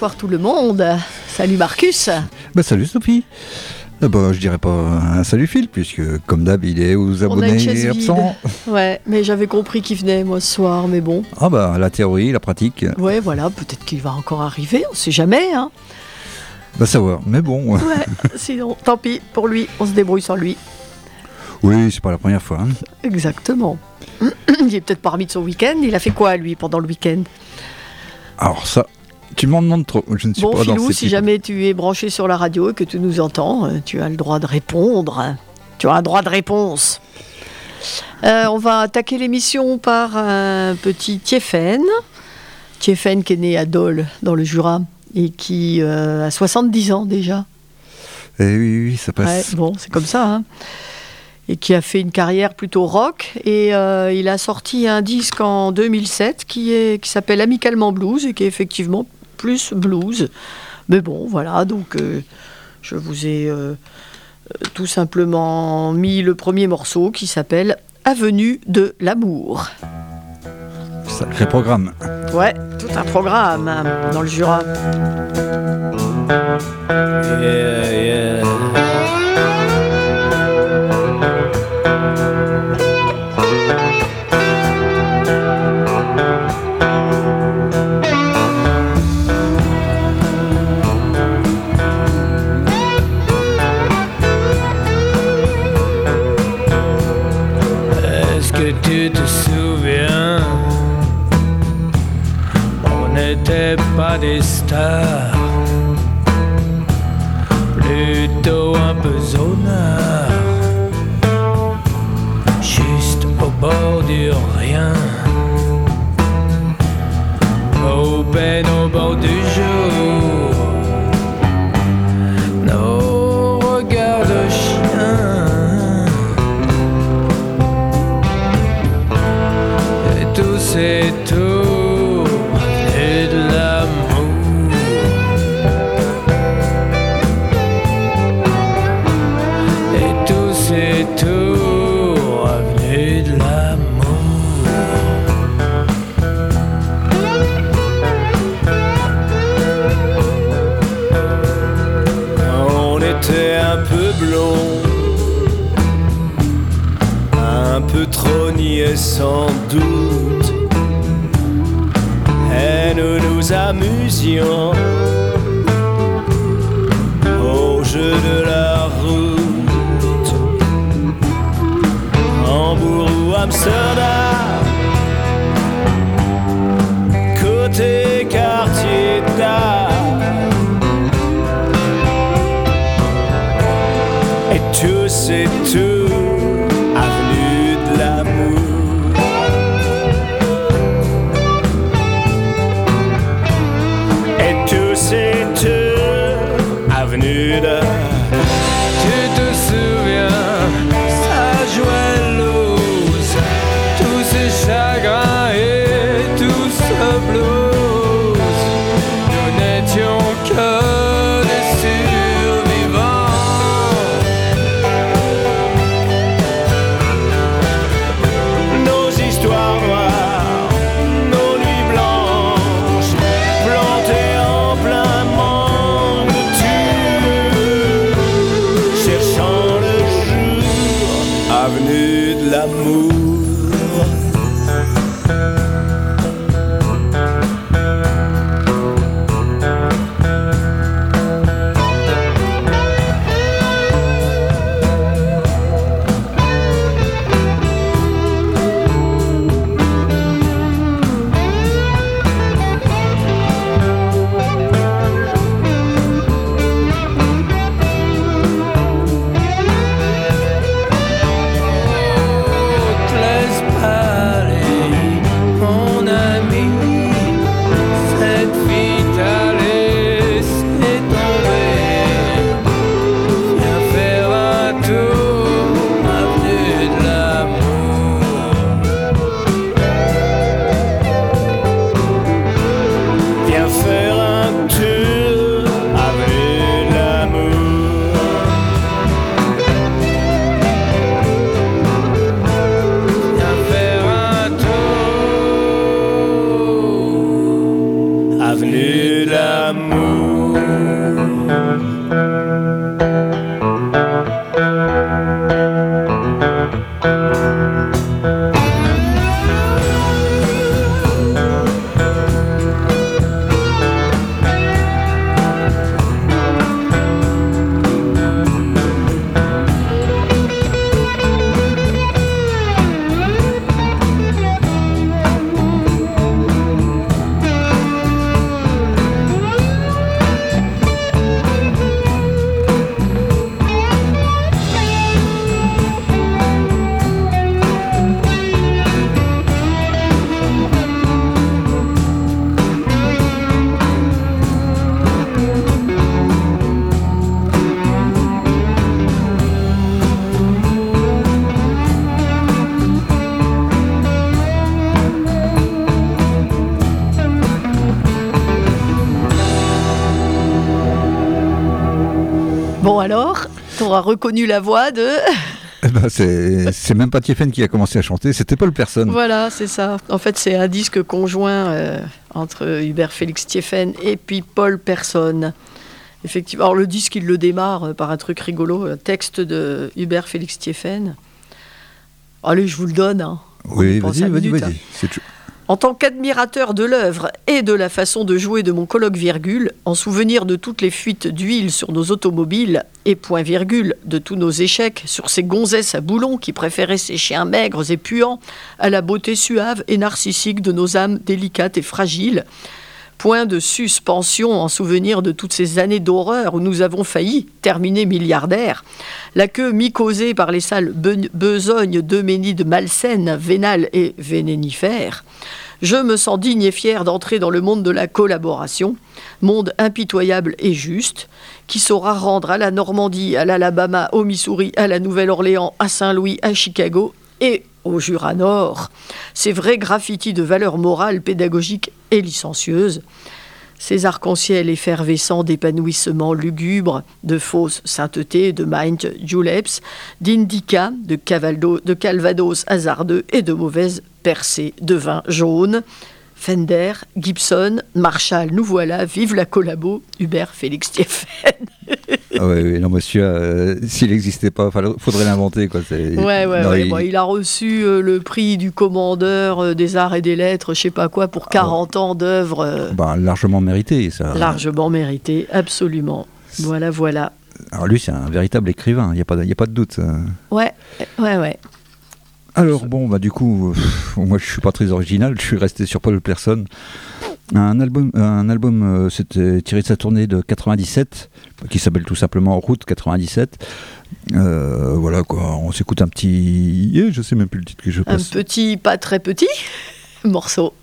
Bonsoir tout le monde. Salut Marcus. Bah salut Sophie. Ah bah, je dirais pas un salut Phil, puisque comme d'hab, il est aux abonnés et absent. Ouais, mais j'avais compris qu'il venait moi ce soir, mais bon. Ah bah la théorie, la pratique. Ouais, voilà, peut-être qu'il va encore arriver, on sait jamais. Hein. Bah savoir, mais bon. Ouais, sinon, tant pis pour lui, on se débrouille sans lui. Oui, c'est pas la première fois. Hein. Exactement. il est peut-être parmi de son week-end. Il a fait quoi lui pendant le week-end? Alors ça, tu m'en demandes trop. Je ne suis bon, pas Philou, dans si jamais tu es branché sur la radio et que tu nous entends, euh, tu as le droit de répondre. Tu as un droit de réponse. Euh, on va attaquer l'émission par un petit Tiefen. Tiefen qui est né à Dole, dans le Jura, et qui euh, a 70 ans déjà. Eh oui, oui, ça Ouais, passe. bon, c'est comme ça. hein. Et qui a fait une carrière plutôt rock. Et euh, il a sorti un disque en 2007 qui, est, qui s'appelle Amicalement Blues et qui est effectivement plus blues. Mais bon, voilà, donc euh, je vous ai euh, euh, tout simplement mis le premier morceau qui s'appelle Avenue de l'amour. Sacré programme. Ouais, tout un programme hein, dans le Jura. Yeah, yeah. Des stars. Plutôt un sans doute. Et nous nous amusions au jeu de la route. Hambourg ou Amsterdam, côté quartier d'art. Et tout c'est tout, reconnu la voix de. Eh ben, c'est même pas Tiefen qui a commencé à chanter, c'était Paul Personne. Voilà, c'est ça. En fait, c'est un disque conjoint euh, entre Hubert Félix Tiefen et puis Paul Personne. Effectivement. Alors, le disque, il le démarre euh, par un truc rigolo, un texte de Hubert Félix Tiefen. Allez, je vous le donne. Hein. Oui, vas-y, vas-y, vas-y. En tant qu'admirateur de l'œuvre et de la façon de jouer de mon colloque virgule, en souvenir de toutes les fuites d'huile sur nos automobiles et point virgule de tous nos échecs sur ces gonzesses à boulons qui préféraient ces chiens maigres et puants à la beauté suave et narcissique de nos âmes délicates et fragiles, point de suspension en souvenir de toutes ces années d'horreur où nous avons failli terminer milliardaires, la queue mi-causée par les sales besognes d'euménides malsaines, vénales et vénénifères, je me sens digne et fier d'entrer dans le monde de la collaboration, monde impitoyable et juste, qui saura rendre à la Normandie, à l'Alabama, au Missouri, à la Nouvelle-Orléans, à Saint-Louis, à Chicago et au Jura Nord, ces vrais graffitis de valeur morale, pédagogique et licencieuse, ces arcs-en-ciel effervescents d'épanouissement lugubre, de fausse sainteté, de mind juleps, d'indica, de, de calvados hasardeux et de mauvaises percées de vin jaune. Fender, Gibson, Marshall, nous voilà, vive la collabo, Hubert Félix ah oui, non, monsieur, euh, s'il n'existait pas, il faudrait l'inventer. Quoi. Ouais, ouais, il... il... a reçu euh, le prix du commandeur euh, des arts et des lettres, je sais pas quoi, pour 40 ans d'œuvre. Bah, largement mérité, ça. Largement mérité, absolument. Voilà, voilà. Alors lui, c'est un véritable écrivain, il n'y a, pas de, a pas de doute. Ouais, ouais, ouais. Alors bon, bah du coup, moi je suis pas très original, je suis resté sur Paul Person. Un album, un album euh, c'était tiré de sa tournée de 97, qui s'appelle tout simplement Route 97. Euh, voilà quoi, on s'écoute un petit. Je je sais même plus le titre que je passe. Un petit, pas très petit morceau.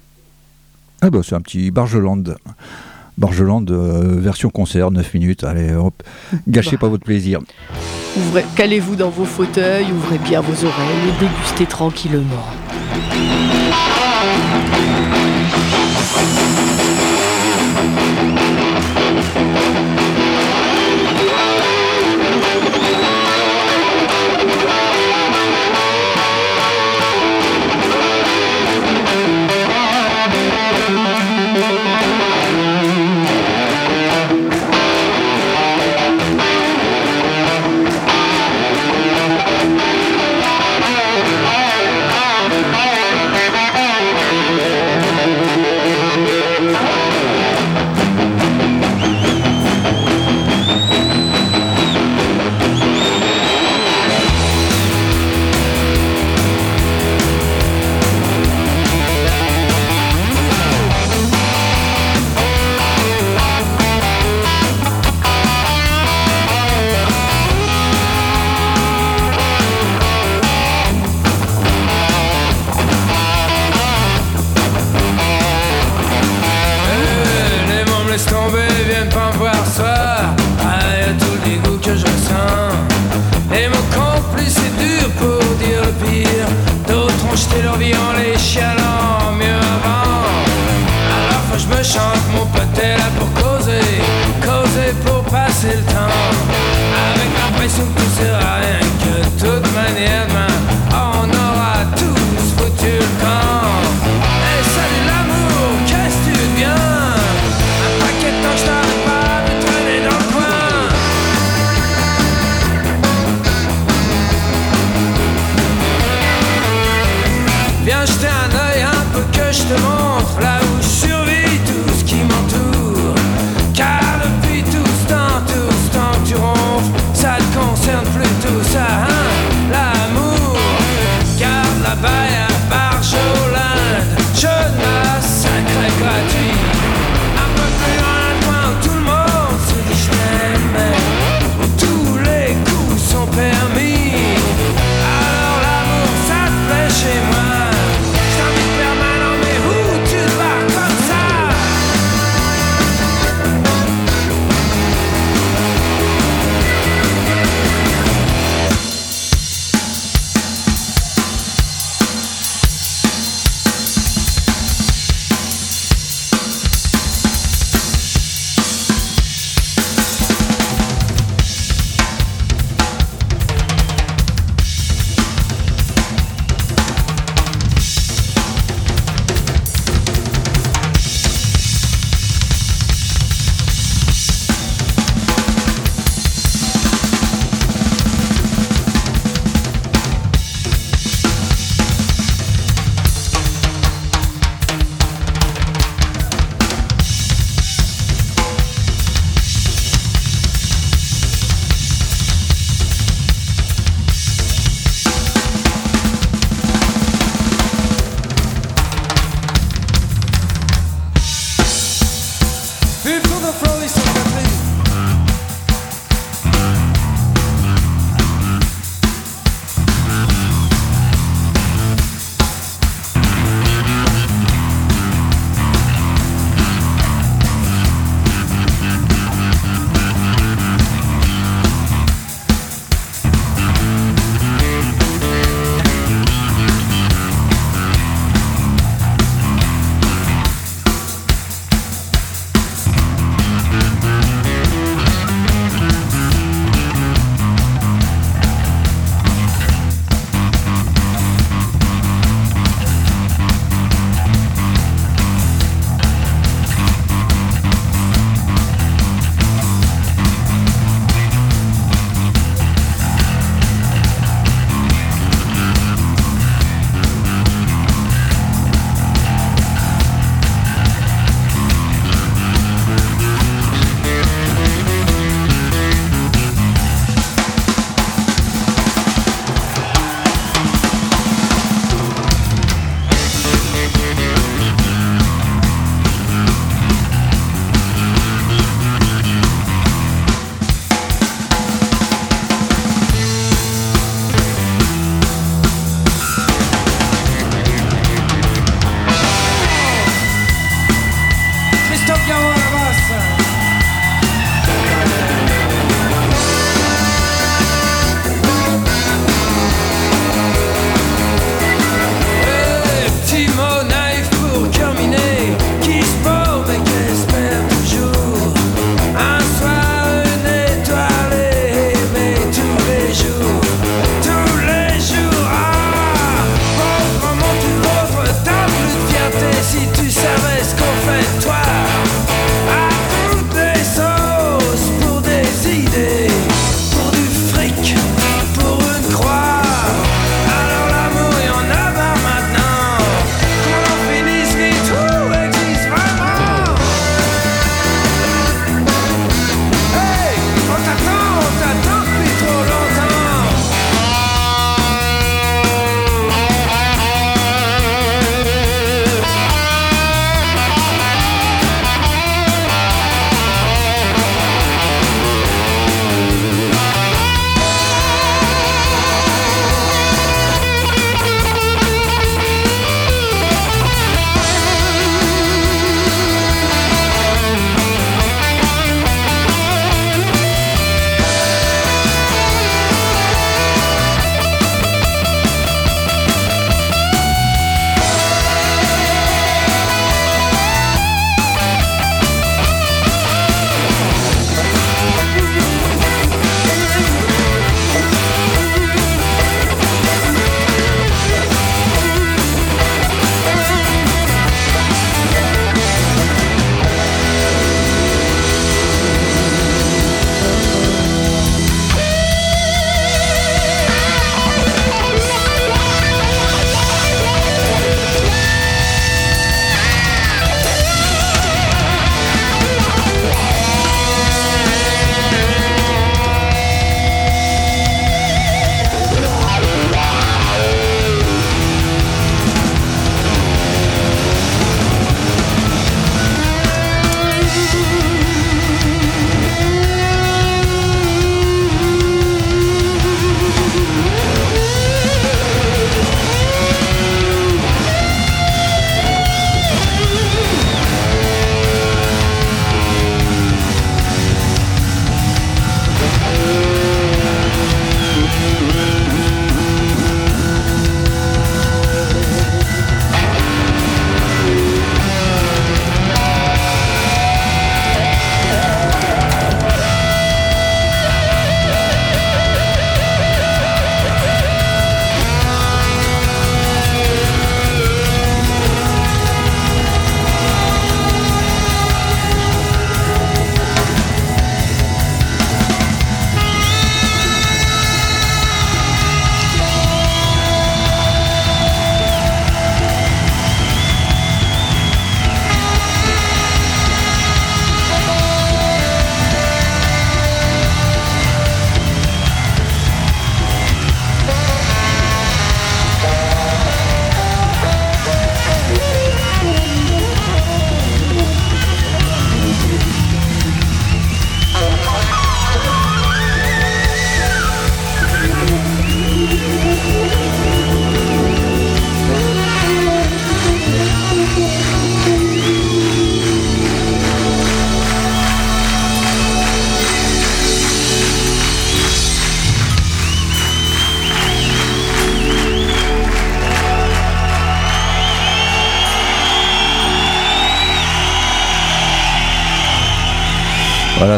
Ah bah c'est un petit Bargeland. Bargeland euh, version concert, 9 minutes. Allez hop, gâchez bah. pas votre plaisir. calez-vous dans vos fauteuils, ouvrez bien vos oreilles et dégustez tranquillement.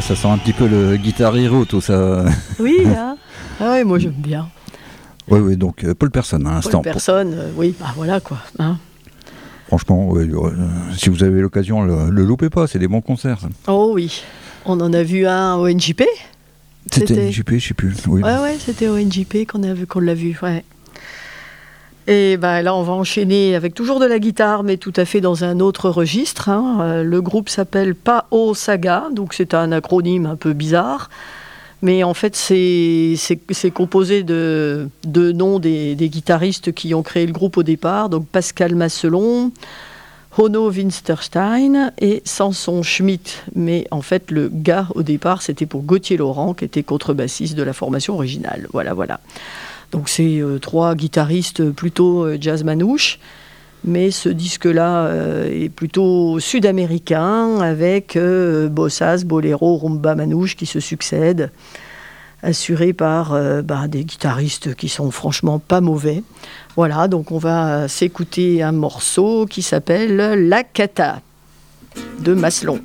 Ça sent un petit peu le guitare hero, tout ça. Oui, hein ah ouais, moi j'aime bien. Oui, oui, donc euh, Paul Personne à l'instant. Paul Personne, euh, oui, bah voilà quoi. Hein. Franchement, ouais, euh, si vous avez l'occasion, le, le loupez pas, c'est des bons concerts. ça. Oh oui, on en a vu un au NJP. C'était JP, je sais plus. Oui. Ouais, ouais, c'était au NJP qu'on a vu, qu'on l'a vu, ouais. Et ben là, on va enchaîner avec toujours de la guitare, mais tout à fait dans un autre registre. hein. Euh, Le groupe s'appelle Pao Saga, donc c'est un acronyme un peu bizarre. Mais en fait, c'est composé de, noms des, des guitaristes qui ont créé le groupe au départ. Donc Pascal Masselon, Hono Winsterstein et Samson Schmidt. Mais en fait, le gars au départ, c'était pour Gauthier Laurent, qui était contrebassiste de la formation originale. Voilà, voilà. Donc c'est euh, trois guitaristes plutôt euh, jazz manouche. Mais ce disque-là euh, est plutôt sud-américain, avec bossas, boléro, rumba manouche qui se succèdent, assurés par bah, des guitaristes qui sont franchement pas mauvais. Voilà, donc on va s'écouter un morceau qui s'appelle La Cata de Maslon.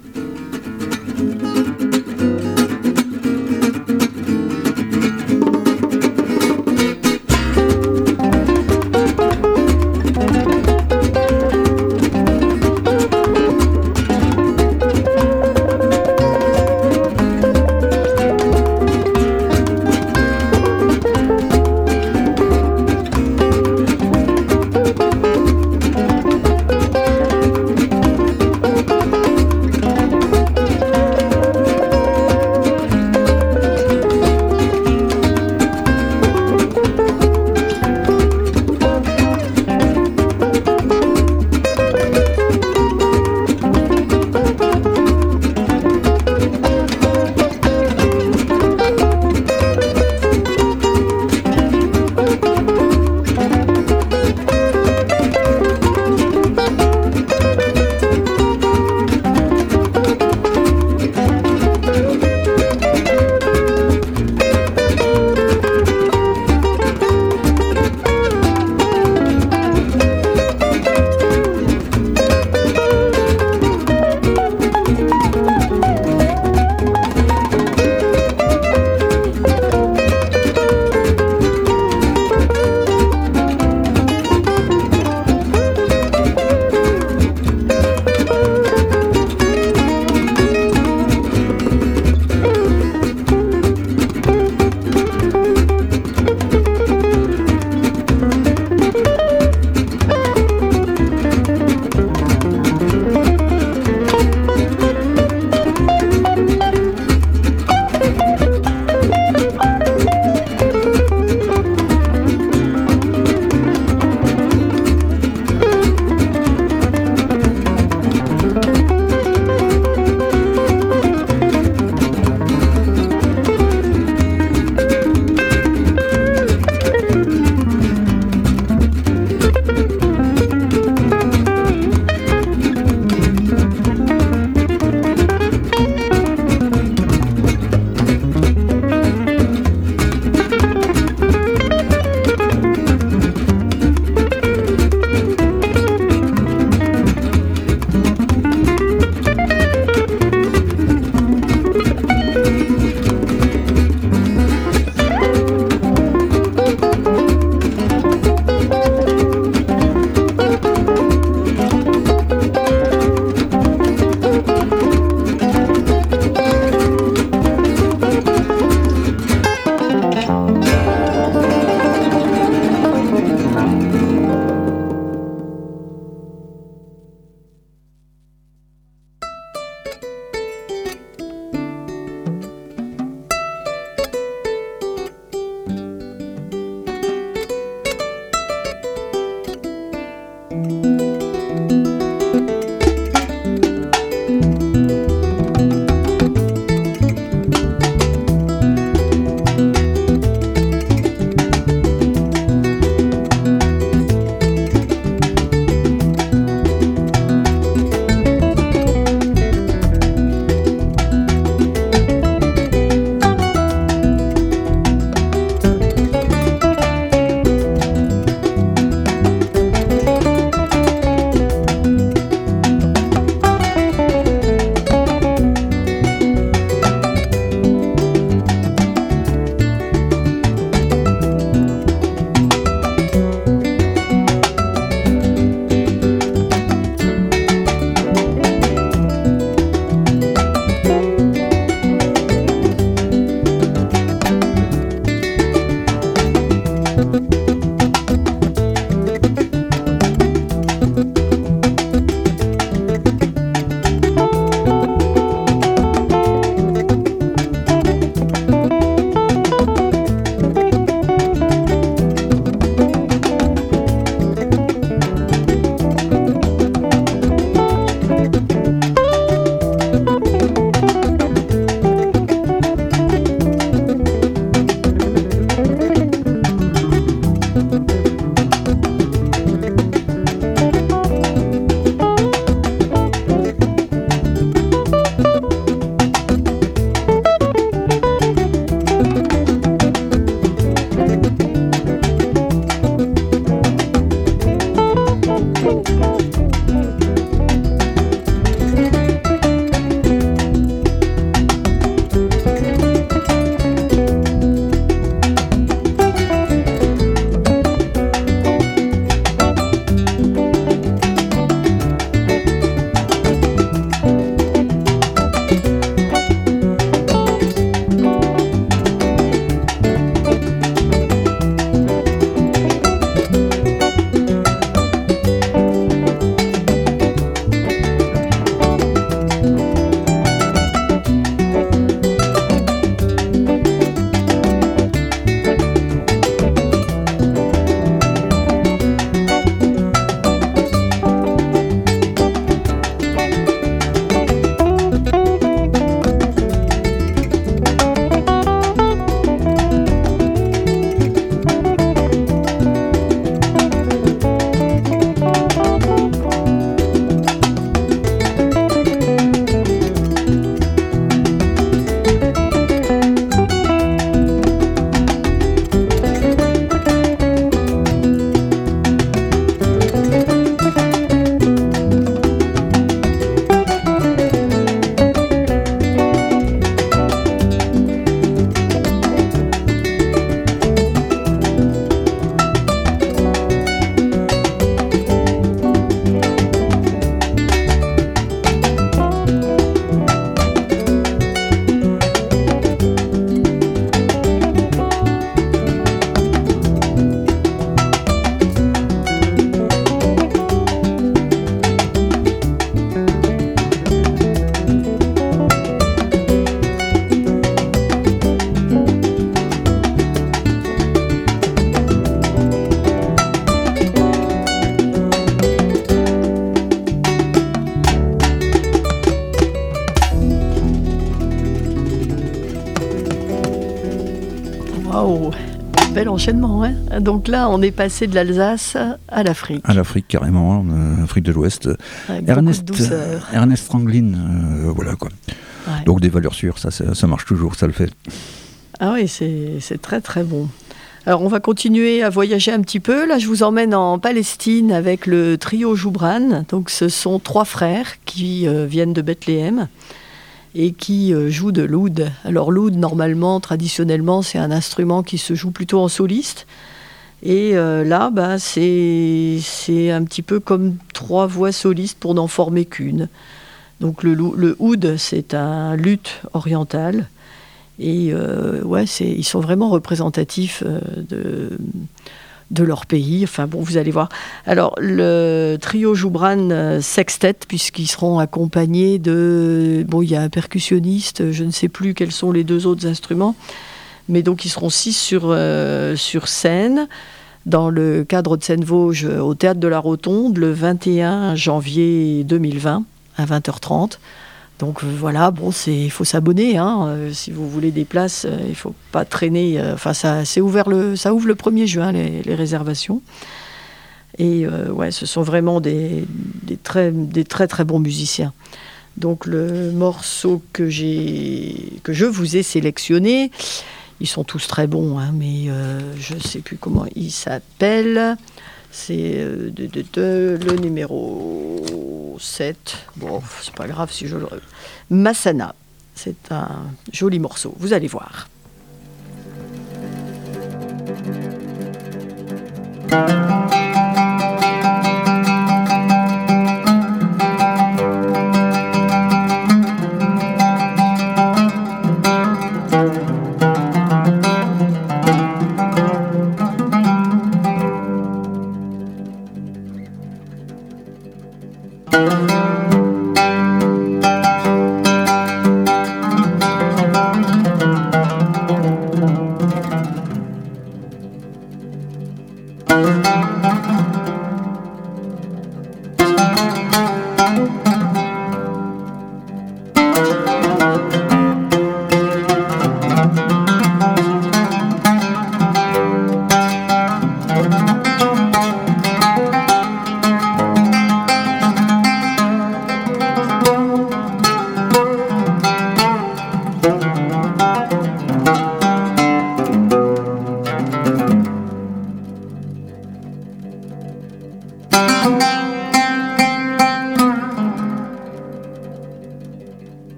Bel enchaînement. Hein Donc là, on est passé de l'Alsace à l'Afrique. À l'Afrique, carrément, euh, Afrique de l'Ouest. Ernest, Ernest Franklin, euh, voilà quoi. Donc des valeurs sûres, ça, ça marche toujours, ça le fait. Ah oui, c'est très très bon. Alors on va continuer à voyager un petit peu. Là, je vous emmène en Palestine avec le trio Joubran. Donc ce sont trois frères qui euh, viennent de Bethléem et qui euh, jouent de l'oud. Alors l'oud, normalement, traditionnellement, c'est un instrument qui se joue plutôt en soliste. Et euh, là, bah, c'est un petit peu comme trois voix solistes pour n'en former qu'une. Donc le, le oud, c'est un luth oriental et euh, ouais, ils sont vraiment représentatifs euh, de, de leur pays. Enfin bon, vous allez voir. Alors, le trio Joubran euh, Sextet, puisqu'ils seront accompagnés de. Bon, il y a un percussionniste, je ne sais plus quels sont les deux autres instruments, mais donc ils seront six sur, sur scène dans le cadre de Seine-Vosges au Théâtre de la Rotonde le 21 janvier 2020 à 20h30. Donc euh, voilà, bon, il faut s'abonner. Hein, euh, si vous voulez des places, euh, il ne faut pas traîner. Enfin, ça, ça ouvre le 1er juin les, réservations. Et ouais, ce sont vraiment des, très, très bons musiciens. Donc le morceau que que je vous ai sélectionné, ils sont tous très bons, hein, mais je ne sais plus comment il s'appelle. C'est euh, le numéro 7. Bon, c'est pas grave si je le. Massana. C'est un joli morceau. Vous allez voir.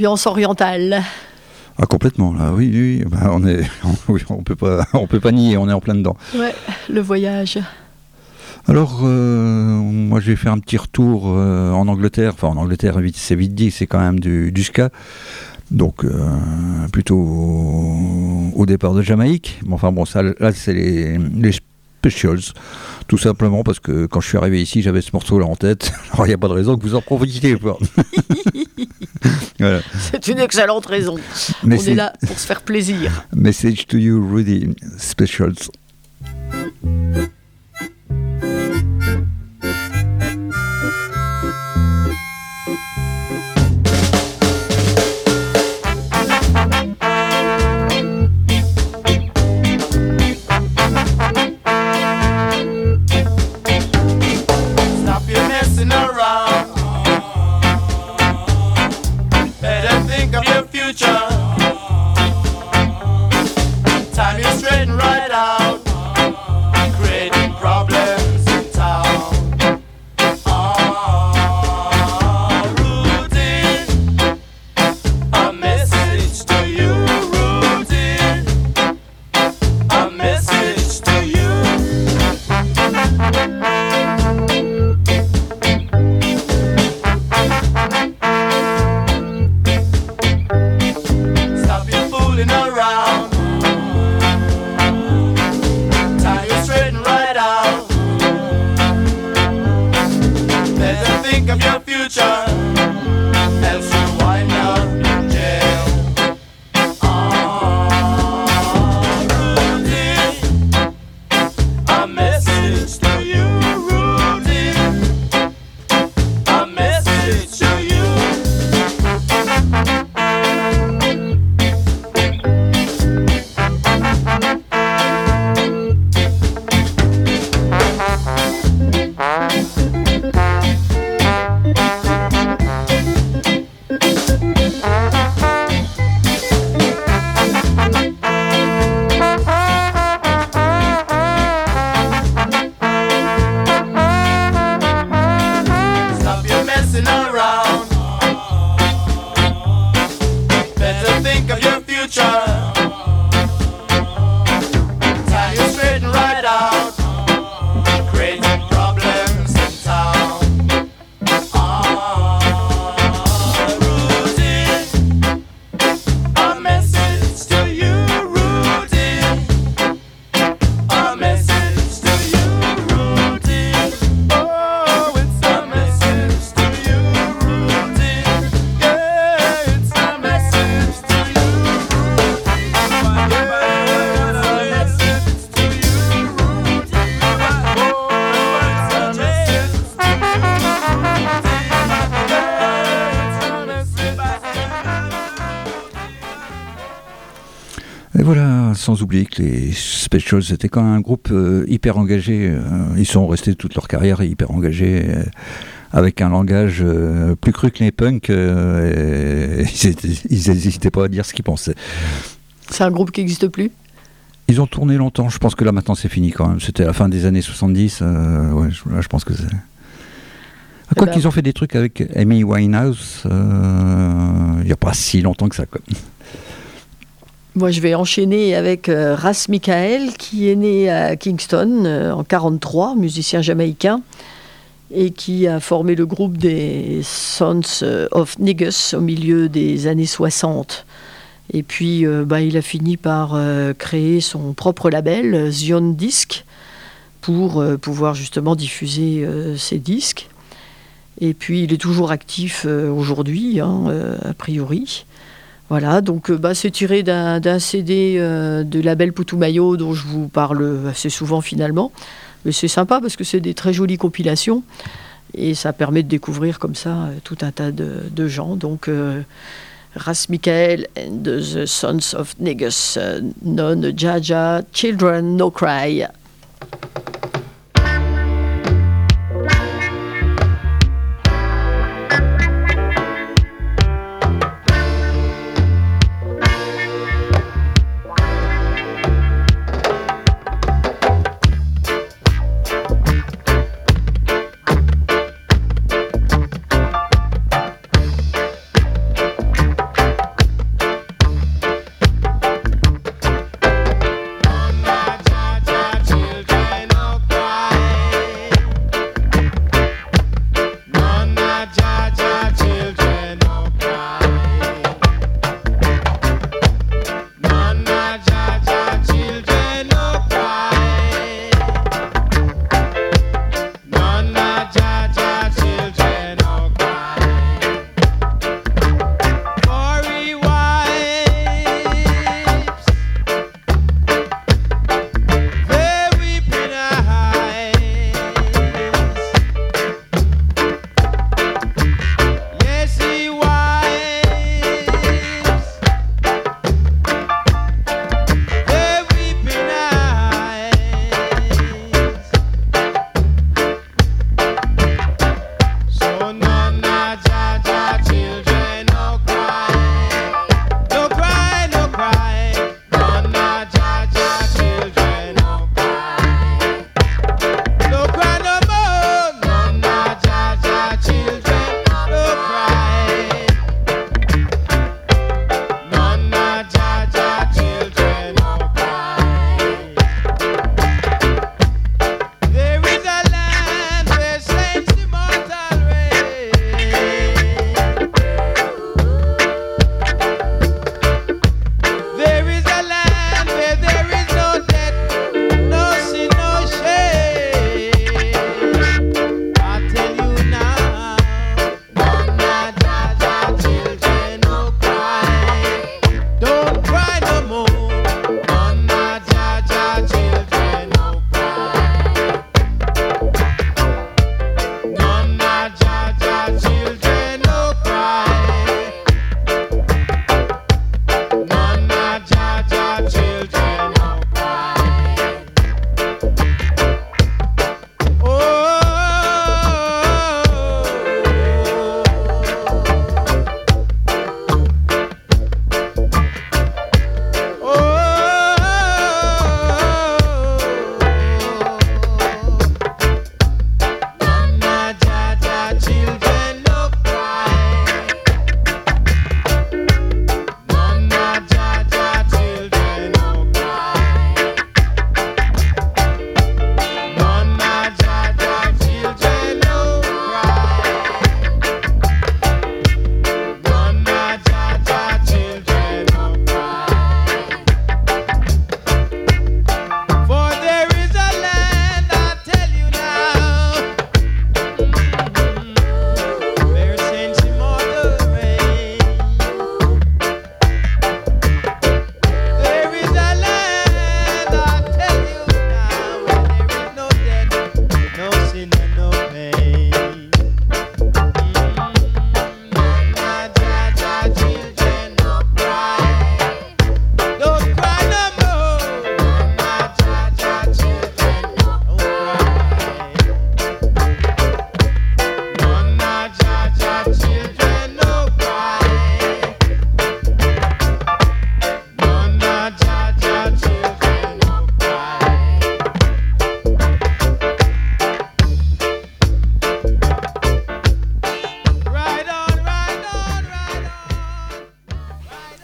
Ambiance orientale. Ah complètement là, oui, oui, bah, on est, on peut pas, on peut pas nier, on est en plein dedans. Ouais, le voyage. Alors, euh, moi, je vais faire un petit retour euh, en Angleterre. Enfin, en Angleterre, c'est vite dit, c'est quand même du, ska. Donc, euh, plutôt au, départ de Jamaïque. Bon, enfin, bon, ça, là, c'est les, les Specials. Tout simplement parce que quand je suis arrivé ici, j'avais ce morceau-là en tête. Alors, il n'y a pas de raison que vous en profitiez. C'est une excellente raison. On est... là pour se faire plaisir. Message to you, Rudy Specials. Sans oublier que les Specials étaient quand même un groupe euh, hyper engagé. Euh, ils sont restés toute leur carrière hyper engagés, euh, avec un langage plus cru que les punks. ils n'hésitaient pas à dire ce qu'ils pensaient. C'est un groupe qui n'existe plus? Ils ont tourné longtemps. Je pense que là maintenant c'est fini quand même. C'était à la fin des années 70. ouais, je, pense que c'est. Quoi eh qu'ils ben ont fait des trucs avec Amy Winehouse il n'y a pas si longtemps que ça. Quoi. Moi, je vais enchaîner avec euh, Ras Michael, qui est né à Kingston euh, en 43, musicien jamaïcain, et qui a formé le groupe des Sons euh, of Niggas au milieu des années 60. Et puis, bah, il a fini par créer son propre label, Zion Disc, pour pouvoir justement diffuser ses disques. Et puis, il est toujours actif aujourd'hui, hein, a priori. Voilà, donc euh, bah, c'est tiré d'un CD euh, de label Putumayo dont je vous parle assez souvent finalement. Mais c'est sympa parce que c'est des très jolies compilations et ça permet de découvrir comme ça euh, tout un tas de, gens. Donc Ras Michael and the Sons of Negus, Non Jaja, Children No Cry.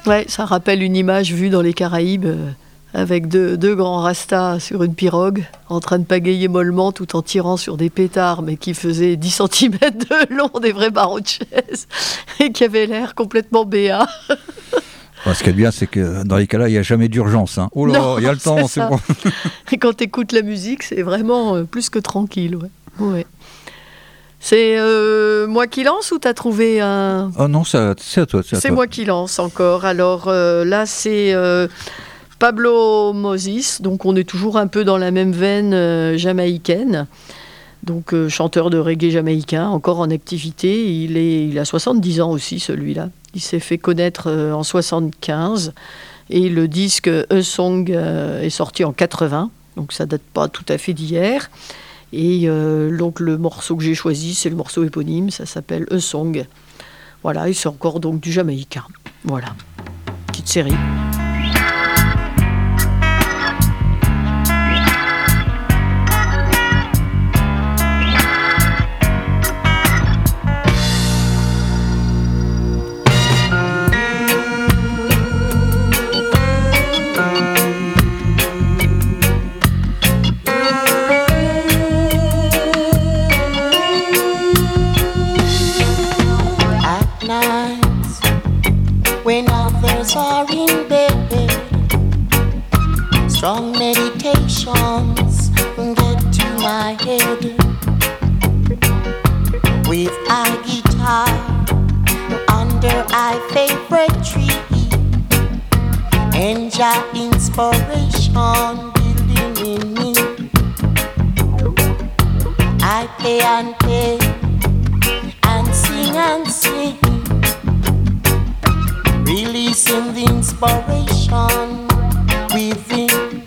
Ouais, ça rappelle une image vue dans les Caraïbes euh, avec deux, deux grands rastas sur une pirogue en train de pagayer mollement tout en tirant sur des pétards mais qui faisaient 10 cm de long, des vrais barreaux de chaise et qui avaient l'air complètement béats. Bah, ce qui est bien, c'est que dans les cas-là, il n'y a jamais d'urgence. Hein. Oh là, il y a le temps, c'est bon. Et quand tu écoutes la musique, c'est vraiment euh, plus que tranquille. Ouais. Ouais. C'est euh, moi qui lance ou t'as trouvé un... Oh non, c'est à toi. C'est moi qui lance encore. Alors euh, là, c'est euh, Pablo Moses. Donc on est toujours un peu dans la même veine jamaïcaine. Donc chanteur de reggae jamaïcain, encore en activité. Il, est, il a 70 ans aussi, celui-là. Il s'est fait connaître en 75. Et le disque A Song est sorti en 80. Donc ça date pas tout à fait d'hier. Et euh, donc le morceau que j'ai choisi, c'est le morceau éponyme. Ça s'appelle A Song. Voilà, et c'est encore donc du jamaïcain. Voilà. Petite série. A favorite tree, and your inspiration building in me. I play and play and sing and sing, releasing the inspiration within,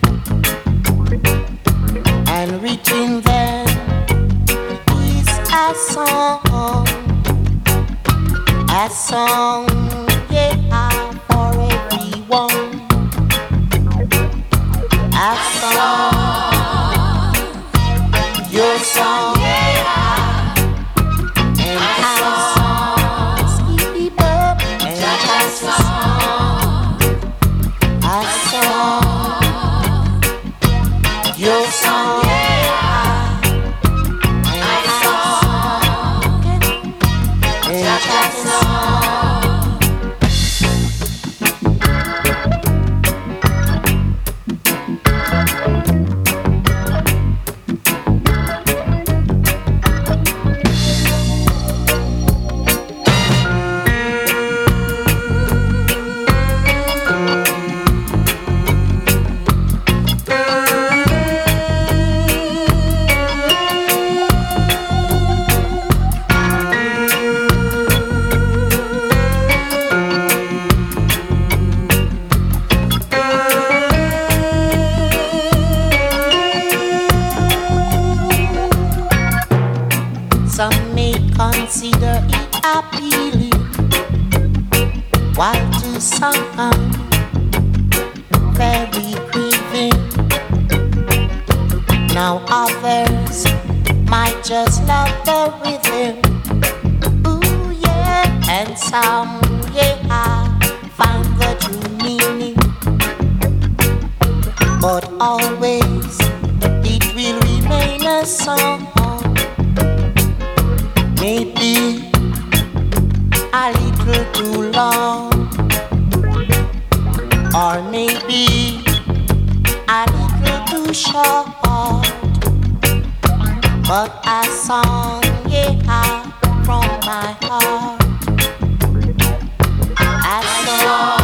and written there is a song, a song, yeah, for everyone, a song, your song. Or maybe a little too short. But a song, yeah, from my heart. A song,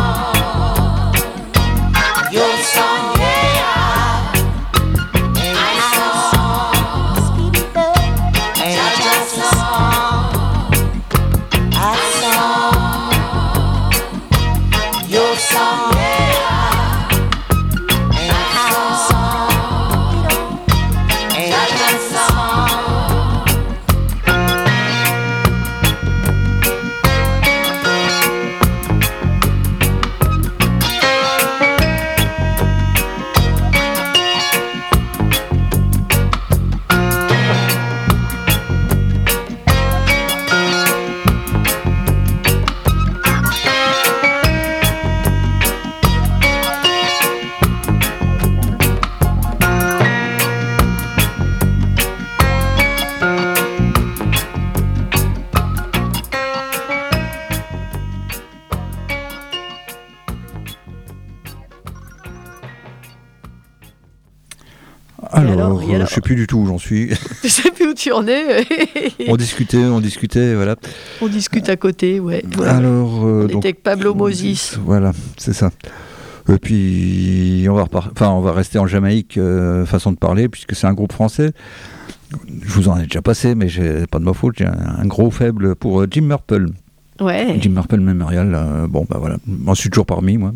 plus du tout où j'en suis. Tu sais plus où tu en es on discutait, on discutait, voilà. On discute à côté, ouais. Alors, euh, On donc, était avec Pablo Mosis. Voilà, c'est ça. Et puis, on va, repar- enfin, on va rester en Jamaïque, euh, façon de parler, puisque c'est un groupe français. Je vous en ai déjà passé, mais j'ai pas de ma faute. J'ai un, un gros faible pour euh, Jim Murple. Ouais. Jim Murple Memorial. euh, bon, bah voilà. Moi, je suis toujours parmi, moi.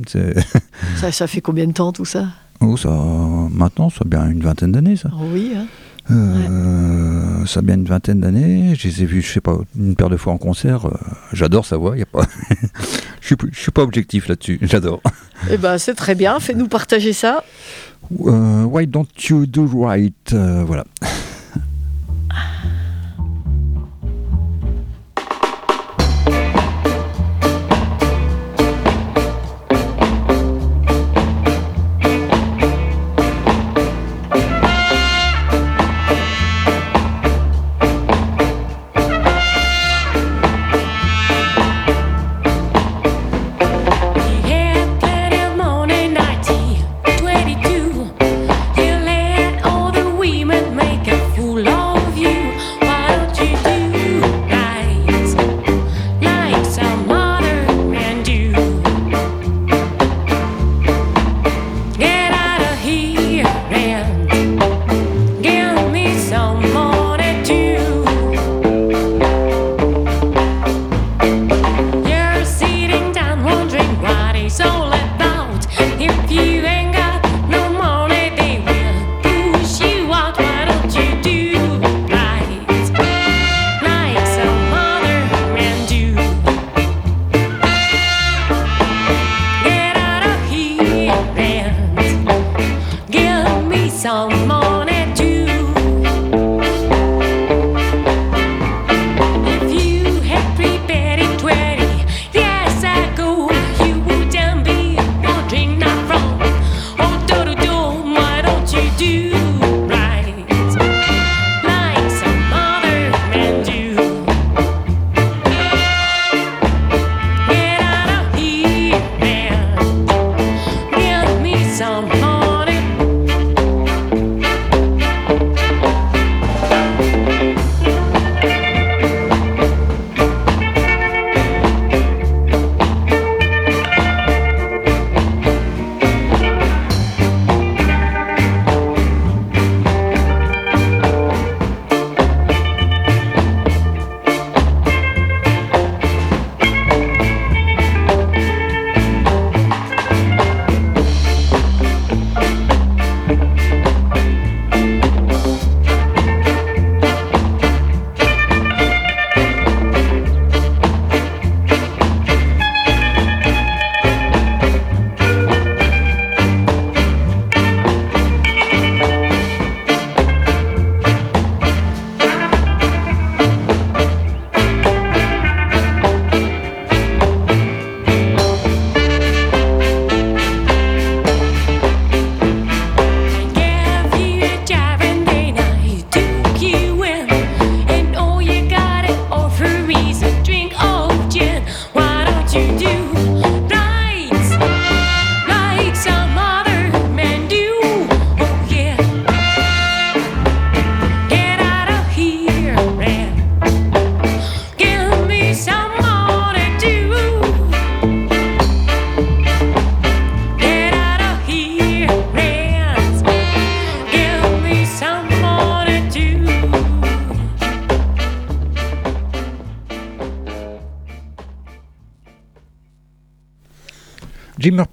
Ça fait combien de temps tout ça? Oh, ça, maintenant, ça a bien une vingtaine d'années, ça. Oh Oui. hein. Euh, Ça a bien une vingtaine d'années. Je les ai vus, je sais pas, une paire de fois en concert. Euh, J'adore sa voix. Y a pas... je suis, je suis pas objectif là-dessus. J'adore. Eh ben, c'est très bien. Fais-nous partager ça. Euh, why don't you do right Euh, Voilà.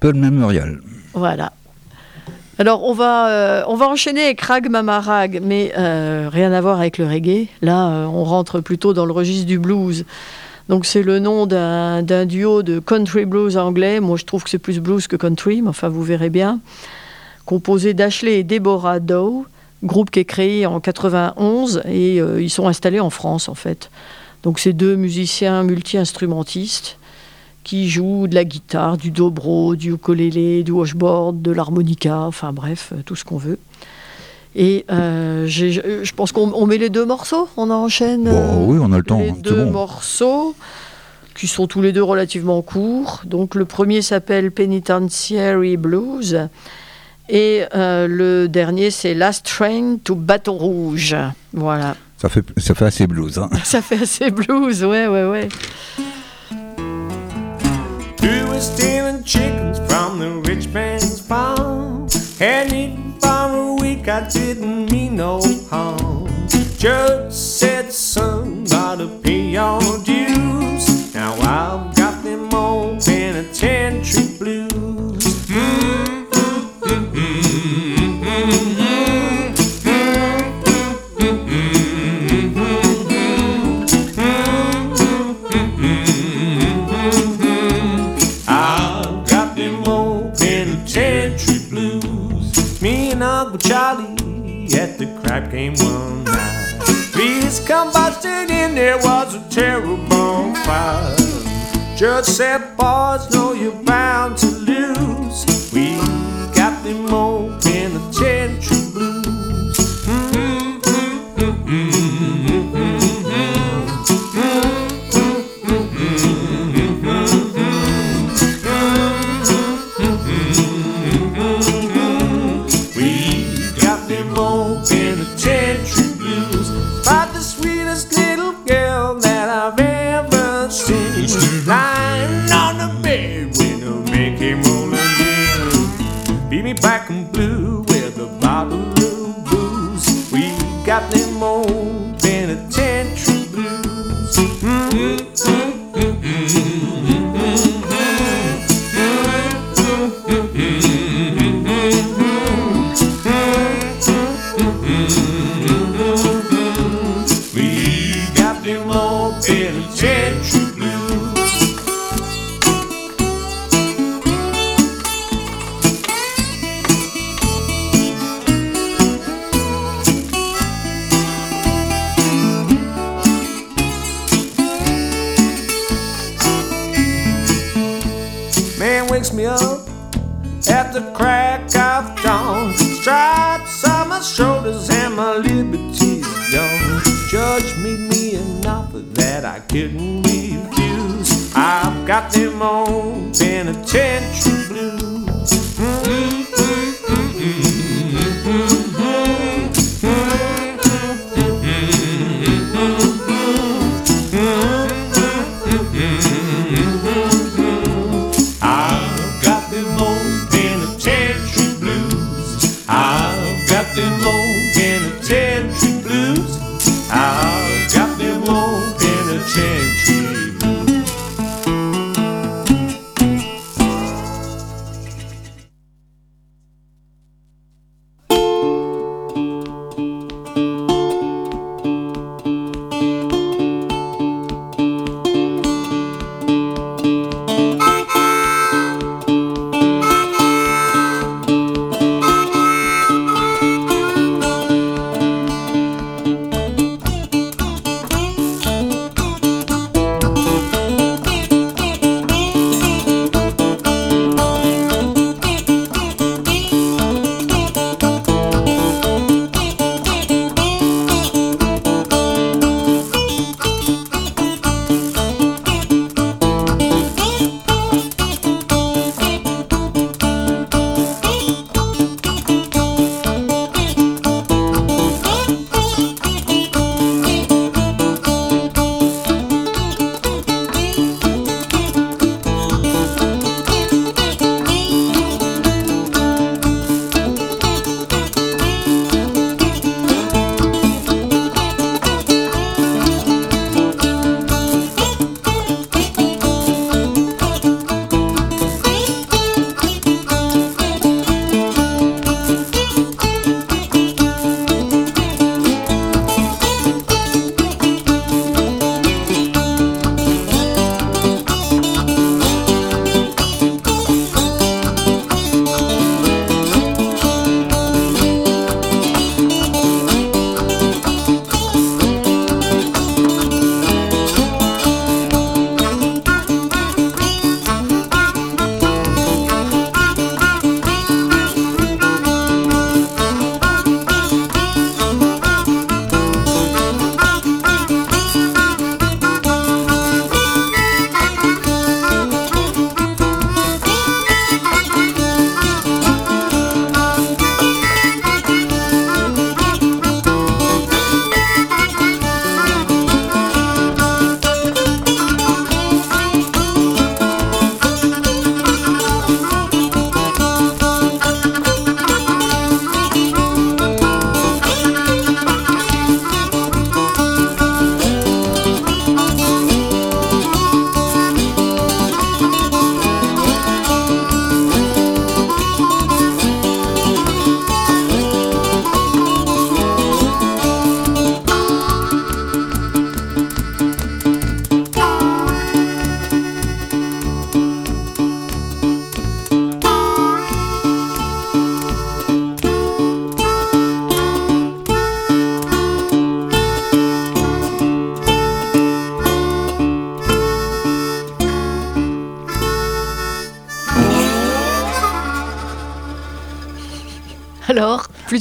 Memorial. Voilà. Alors, on va, euh, on va enchaîner avec Rag Mamarag, mais euh, rien à voir avec le reggae. Là, euh, on rentre plutôt dans le registre du blues. Donc, c'est le nom d'un duo de country blues anglais. Moi, je trouve que c'est plus blues que country, mais enfin, vous verrez bien. Composé d'Ashley et Deborah Dow, groupe qui est créé en 91 et ils sont installés en France, en fait. Donc, c'est deux musiciens multi-instrumentistes qui joue de la guitare, du dobro, du ukulélé, du washboard, de l'harmonica, enfin bref, euh, tout ce qu'on veut. Et euh, je pense qu'on met les deux morceaux, on enchaîne bon, oui, on a le euh, temps, les deux morceaux qui sont tous les deux relativement courts. Donc le premier s'appelle Penitentiary Blues et le dernier c'est Last Train to Baton Rouge. Voilà. Ça fait, ça fait assez blues. Hein. Ça fait assez blues, ouais, ouais, ouais. was stealing chickens from the rich man's farm. And eating for a week, I didn't mean no harm. Just said, son, gotta pay your dues. night came one night. Bees in there was a terrible fire. Judge said, boys, know you're bound to lose. We got them old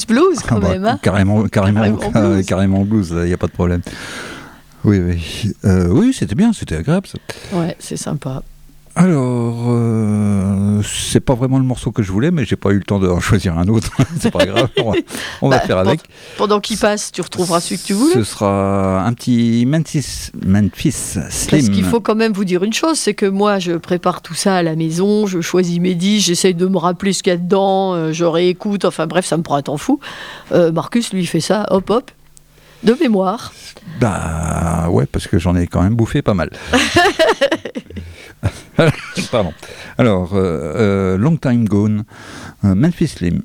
plus blues quand Ah bah, même. hein carrément, carrément, Carrément blues. carrément blues, il n'y a pas de problème. Oui, oui. Euh, oui, c'était bien, c'était agréable. ça. ouais, c'est sympa. Alors, euh, c'est pas vraiment le morceau que je voulais, mais j'ai pas eu le temps d'en choisir un autre. c'est pas grave, on va, on va Bah, faire avec. Pendant qu'il passe, tu retrouveras celui que tu voulais. Ce sera un petit Memphis, Memphis Slim. Parce qu'il faut quand même vous dire une chose, c'est que moi, je prépare tout ça à la maison, je choisis mes disques, j'essaye de me rappeler ce qu'il y a dedans, euh, je réécoute, enfin bref, ça me prend un temps fou. Euh, Marcus, lui, il fait ça, hop, hop, de mémoire. Bah ouais, parce que j'en ai quand même bouffé pas mal. Pardon. Alors, euh, euh, Long Time Gone, euh, Memphis Slim.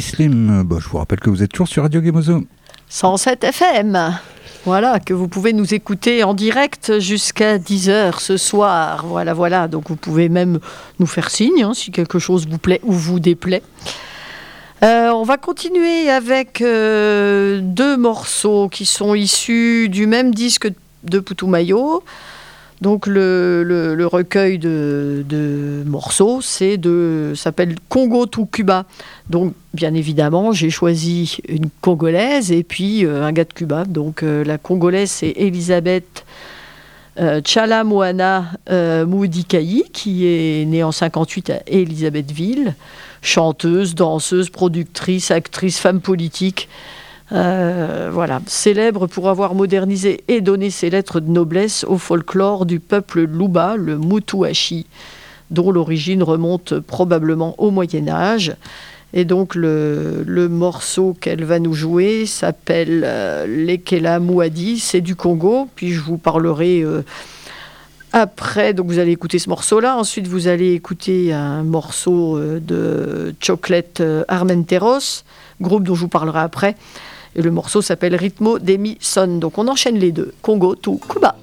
Slim. Bah, je vous rappelle que vous êtes toujours sur Radio Gamozo. 107 FM. Voilà, que vous pouvez nous écouter en direct jusqu'à 10h ce soir. Voilà, voilà. Donc vous pouvez même nous faire signe hein, si quelque chose vous plaît ou vous déplaît. Euh, on va continuer avec euh, deux morceaux qui sont issus du même disque de Putumayo. Donc le, recueil de, morceaux, c'est de s'appelle Congo to Cuba. Donc bien évidemment, j'ai choisi une congolaise et puis euh, un gars de Cuba. Donc euh, la congolaise c'est Elisabeth euh, Moana euh, Moudikaï qui est née en 58 à Elisabethville, chanteuse, danseuse, productrice, actrice, femme politique. Euh, voilà, célèbre pour avoir modernisé et donné ses lettres de noblesse au folklore du peuple Luba, le Mutuashi, dont l'origine remonte probablement au Moyen Âge. Et donc le, morceau qu'elle va nous jouer s'appelle euh, Lekela Mouadi, c'est du Congo. Puis je vous parlerai euh, après, donc vous allez écouter ce morceau-là. Ensuite, vous allez écouter un morceau euh, de Chocolate Armenteros, groupe dont je vous parlerai après. Et le morceau s'appelle Ritmo Demi Son. Donc on enchaîne les deux, Congo to Cuba.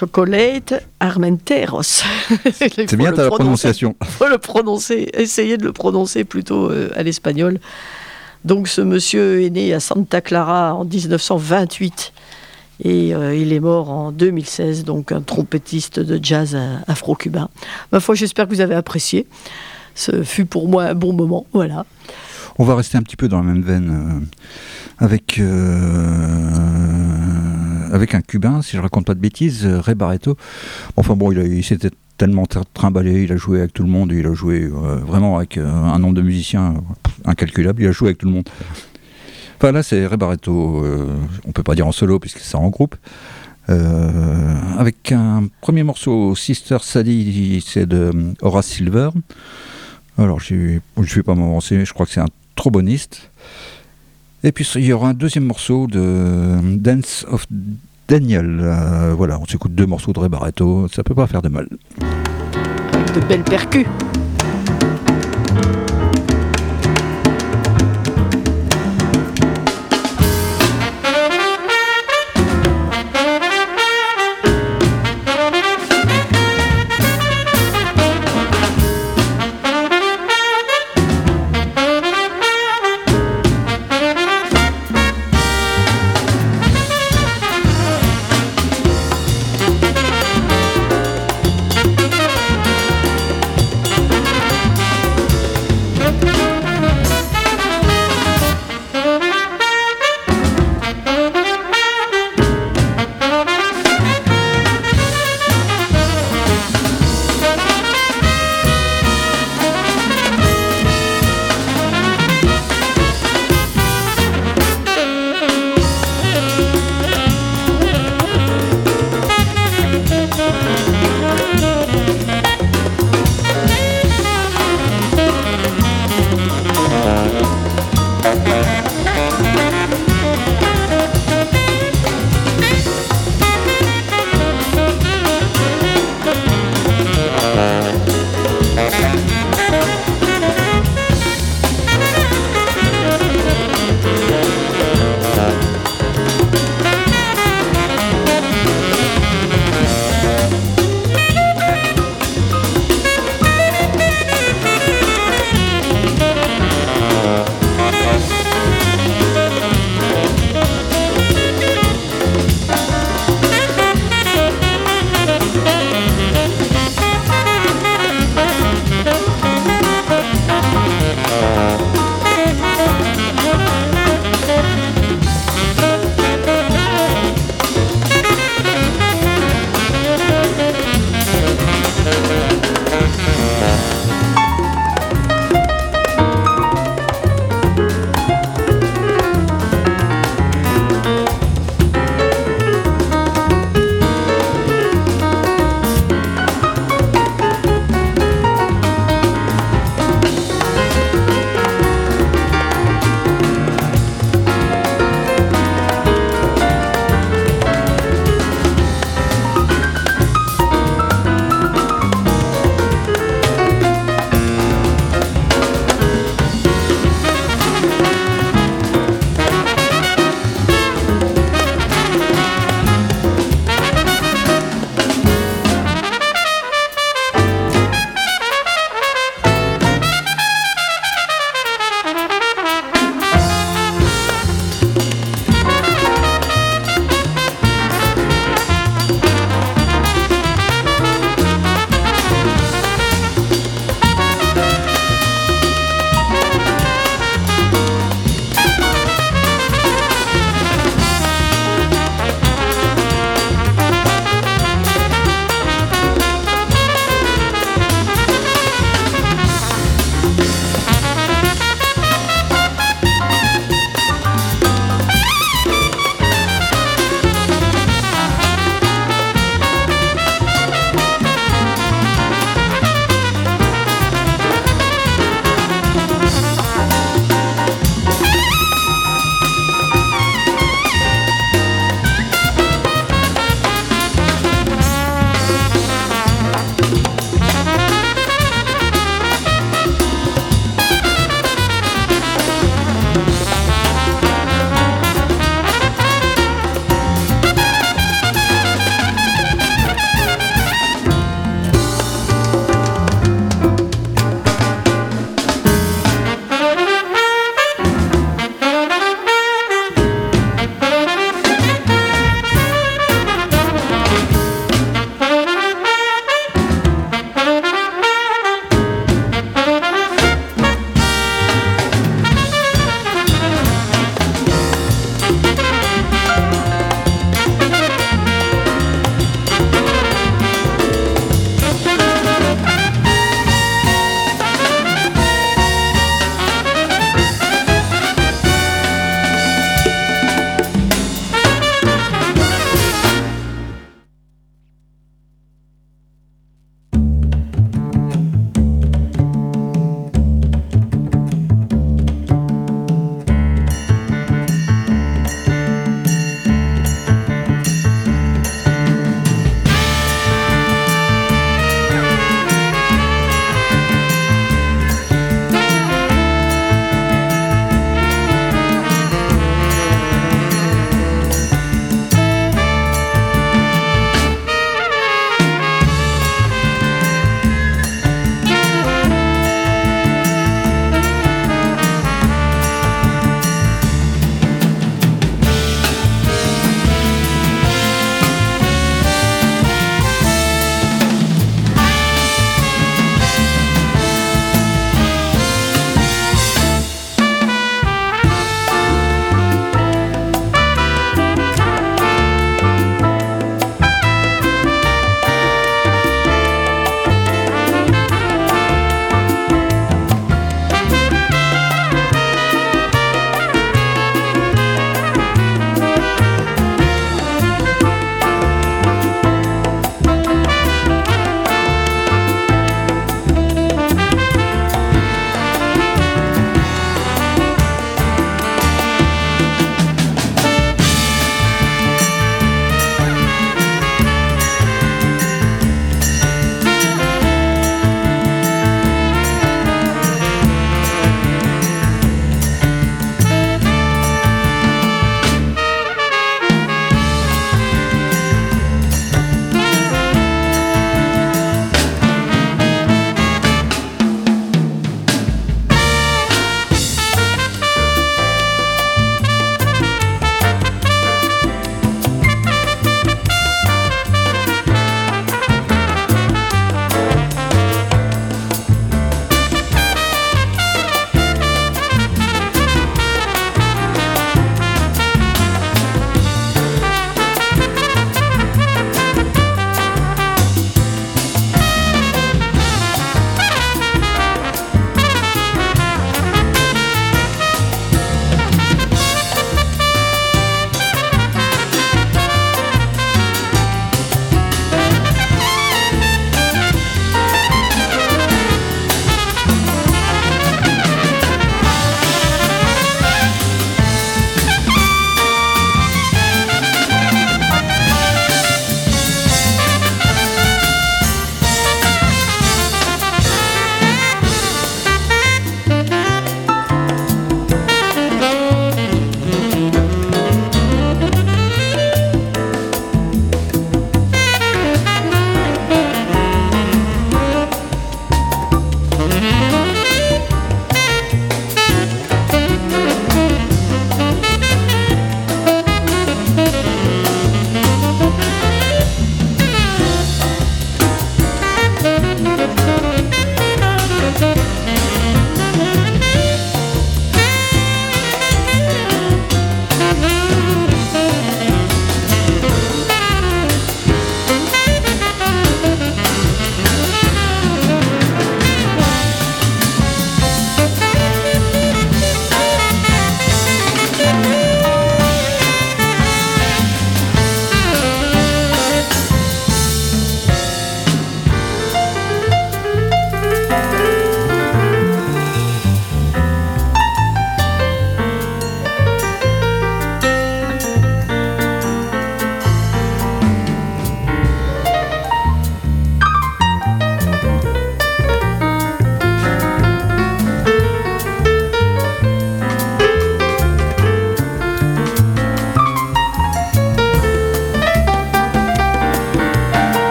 Chocolate Armenteros. C'est bien ta prononciation. Il faut le prononcer, essayer de le prononcer plutôt euh, à l'espagnol. Donc ce monsieur est né à Santa Clara en 1928 et euh, il est mort en 2016, donc un trompettiste de jazz afro-cubain. Ma foi, j'espère que vous avez apprécié. Ce fut pour moi un bon moment, voilà. On va rester un petit peu dans la même veine euh, avec, euh, avec un Cubain, si je raconte pas de bêtises, euh, Ray Barreto. Enfin bon, il, s'était tellement tr- trimballé, il a joué avec tout le monde, il a joué euh, vraiment avec euh, un nombre de musiciens incalculable, il a joué avec tout le monde. Enfin là, c'est Ray Barreto, on peut pas dire en solo puisque c'est en groupe. Avec un premier morceau, Sister Sadie, c'est de Horace Silver. Alors, je ne vais pas m'avancer, je crois que c'est un tromboniste. Et puis, il y aura un deuxième morceau de Dance of Daniel. Euh, voilà, on s'écoute deux morceaux de Ray Barreto, ça peut pas faire de mal. Avec de belles percus.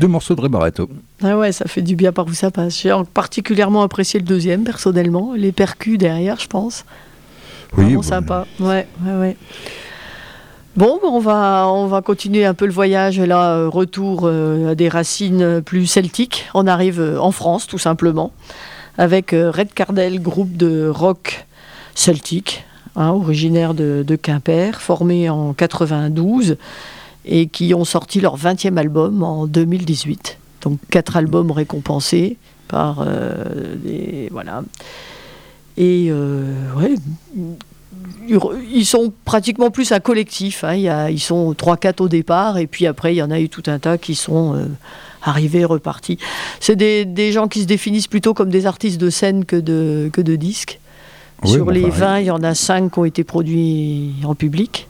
Deux morceaux de Ray Barretto. Ah ouais, ça fait du bien par où ça passe. J'ai en- particulièrement apprécié le deuxième, personnellement. Les percus derrière, je pense. Vraiment bon, sympa. Ouais, ouais, ouais. Bon, ben, on va, on va continuer un peu le voyage. Là, euh, retour euh, à des racines plus celtiques. On arrive euh, en France, tout simplement, avec Red Cardell, groupe de rock celtique, hein, originaire de, de Quimper, formé en 92 et qui ont sorti leur 20e album en 2018. Donc quatre albums récompensés par euh, des voilà. Et euh, ouais, ils sont pratiquement plus un collectif. hein. Il y a- ils sont 3-4 au départ, et puis après, il y en a eu tout un tas qui sont euh, arrivés, repartis. C'est des, des gens qui se définissent plutôt comme des artistes de scène que de, que de disques. Oui, Sur bon, les enfin, 20, il y en a 5 qui ont été produits en public.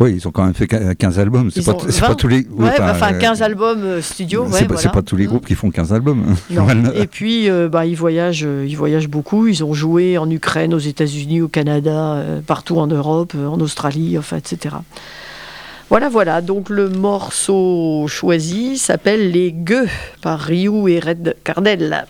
Oui, ils ont quand même fait quin- 15 albums. C'est pas, ont c'est pas 20. tous les. oui, Ouais, enfin, euh, 15 albums euh, studio. C'est ouais, pas, c'est voilà. pas tous les Mm. groupes qui font 15 albums. Et puis, euh, bah, ils, voyagent, euh, ils voyagent beaucoup. Ils ont joué en Ukraine, aux États-Unis, au Canada, euh, partout en Europe, euh, en Australie, enfin, etc. Voilà, voilà. Donc, le morceau choisi s'appelle Les Gueux par Ryu et Red Cardell.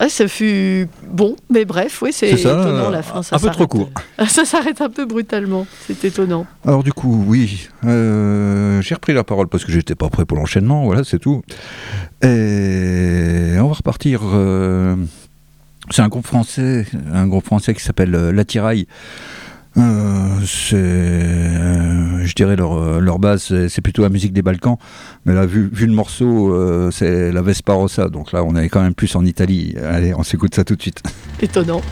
Ouais, ça fut bon, mais bref, oui, c'est étonnant euh, la fin. Ça un peu trop court. Ça s'arrête un peu brutalement. C'est étonnant. Alors du coup, oui, euh, j'ai repris la parole parce que j'étais pas prêt pour l'enchaînement, voilà, c'est tout. Et on va repartir euh, C'est un groupe français, un groupe français qui s'appelle euh, L'Attirail. Euh, c'est, euh, je dirais leur, euh, leur base, c'est, plutôt la musique des Balkans. Mais là, vu, le morceau, c'est la Vespa Rossa. Donc là, on est quand même plus en Italie. Allez, on s'écoute ça tout de suite. Étonnant.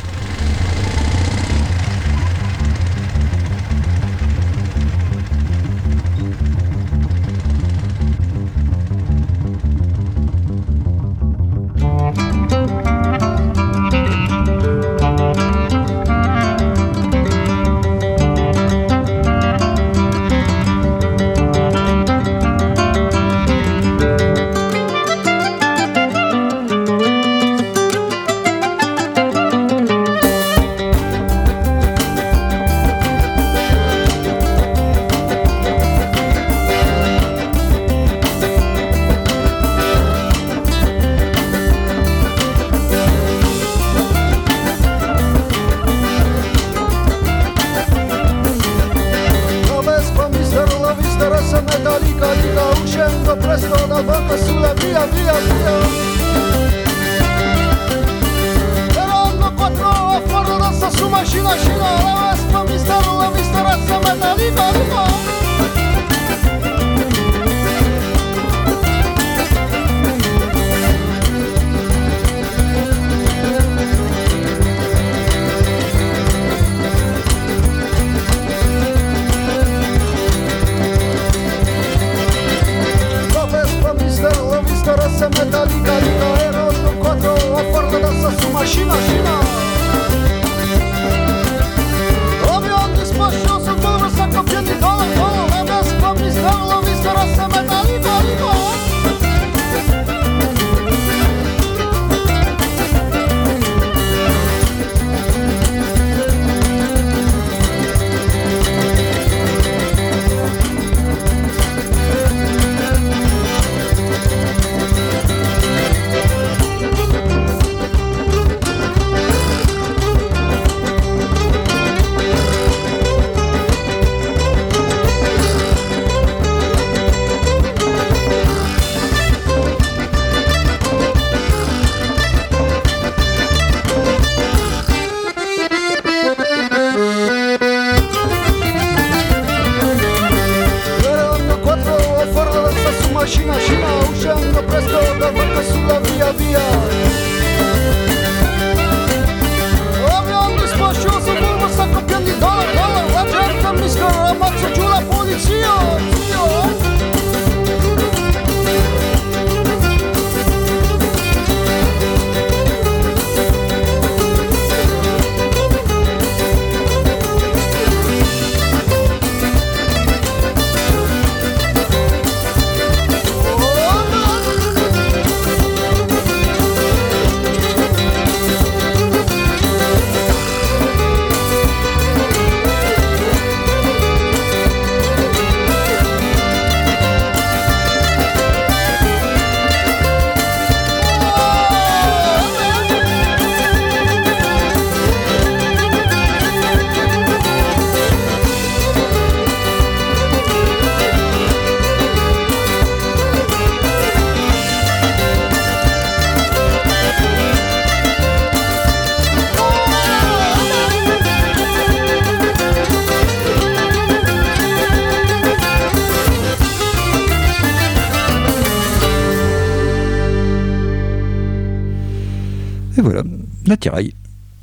L'Attirail.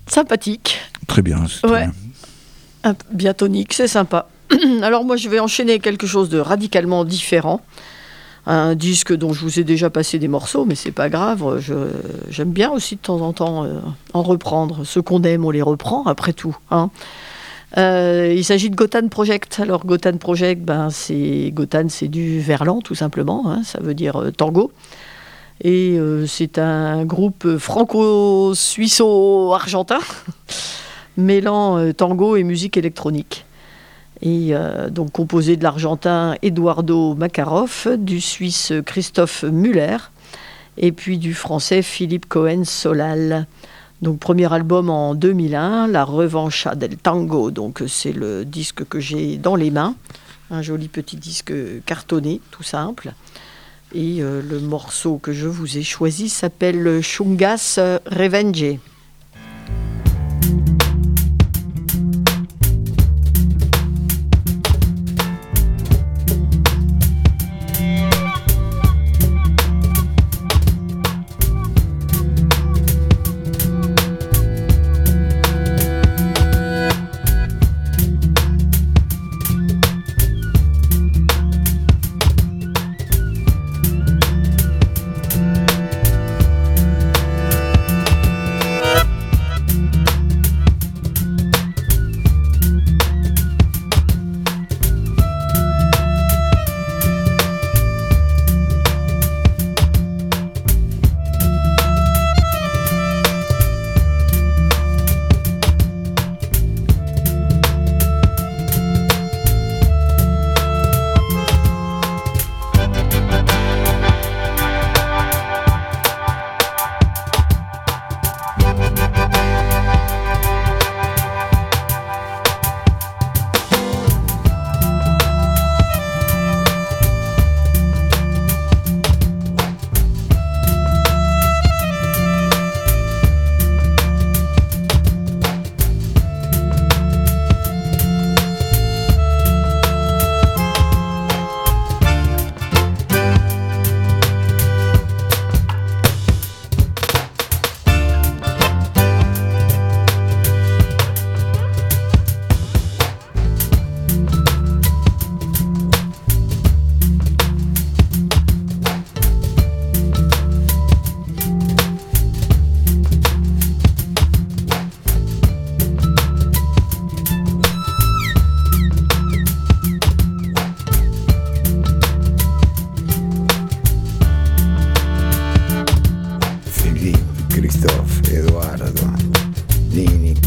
Sympathique. Très bien. Ouais. Un bien tonique, c'est sympa. Alors moi, je vais enchaîner quelque chose de radicalement différent. Un disque dont je vous ai déjà passé des morceaux, mais c'est pas grave. J'aime bien aussi de temps en temps euh, en reprendre. Ceux qu'on aime, on les reprend après tout. hein. Euh, il s'agit de Gotan Project. Alors Gotan Project, ben, c'est Gotan, c'est du verlan tout simplement. hein, ça veut dire euh, tango. Et euh, c'est un groupe franco-suisso-argentin mêlant euh, tango et musique électronique. Et euh, donc composé de l'Argentin Eduardo Makarov, du Suisse Christophe Muller, et puis du Français Philippe Cohen Solal. Donc premier album en 2001, La Revancha del Tango. Donc c'est le disque que j'ai dans les mains, un joli petit disque cartonné, tout simple. Et euh, le morceau que je vous ai choisi s'appelle Chungas Revenge.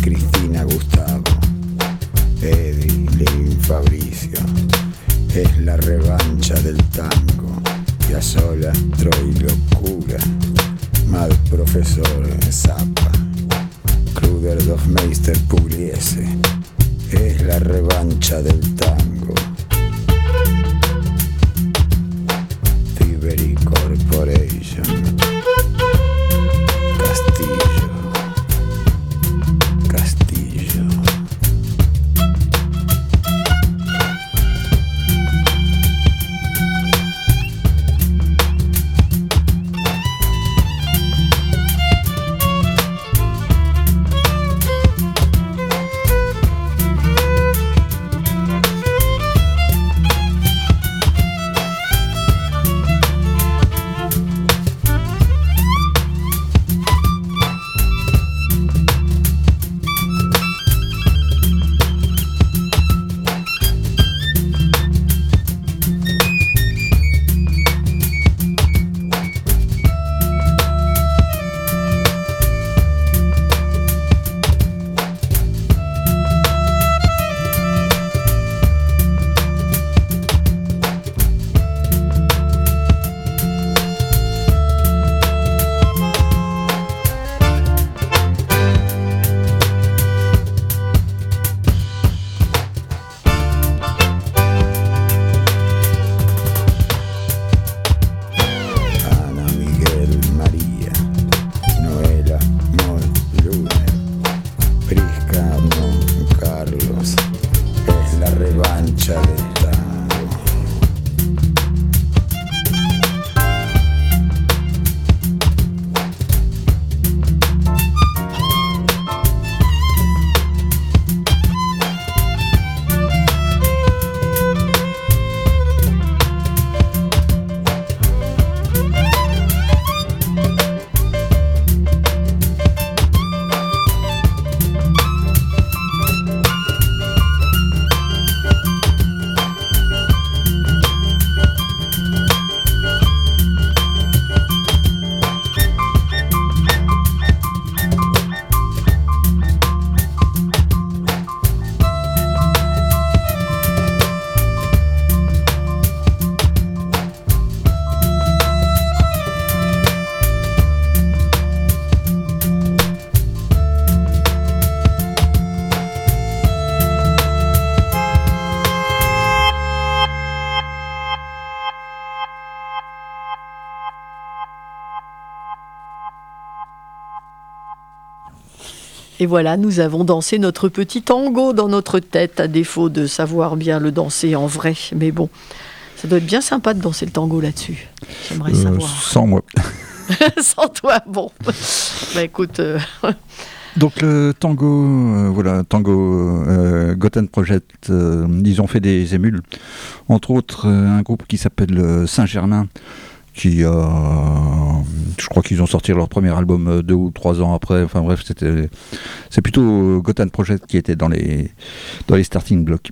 Cristina, Gustavo, Eddie, Lin, Fabricio. Es la revancha del tango. Piazzolla, Troy, locura. Mal profesor, Zappa. Kruger, Dofmeister, Pugliese. Es la revancha del tango. Et voilà, nous avons dansé notre petit tango dans notre tête, à défaut de savoir bien le danser en vrai. Mais bon, ça doit être bien sympa de danser le tango là-dessus. J'aimerais Euh, savoir. sans moi. Sans toi, bon. bah écoute, euh, Donc le tango, euh, voilà, tango euh, Goten Project, ils ont fait des émules, entre autres un groupe qui s'appelle Saint-Germain, qui a, je crois qu'ils ont sorti leur premier album euh, deux ou trois ans après. Enfin bref, c'était, c'est plutôt euh, Goten Project qui était dans les dans les starting blocks.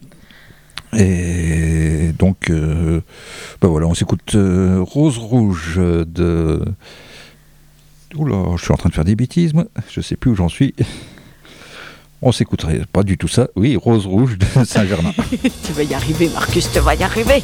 Et donc, euh, bah voilà, on s'écoute euh, Rose Rouge de. Oula, je suis en train de faire des bêtises, moi. Je sais plus où j'en suis. On s'écouterait pas du tout ça. Oui, Rose Rouge de Saint-Germain. tu vas y arriver, Marcus, tu vas y arriver.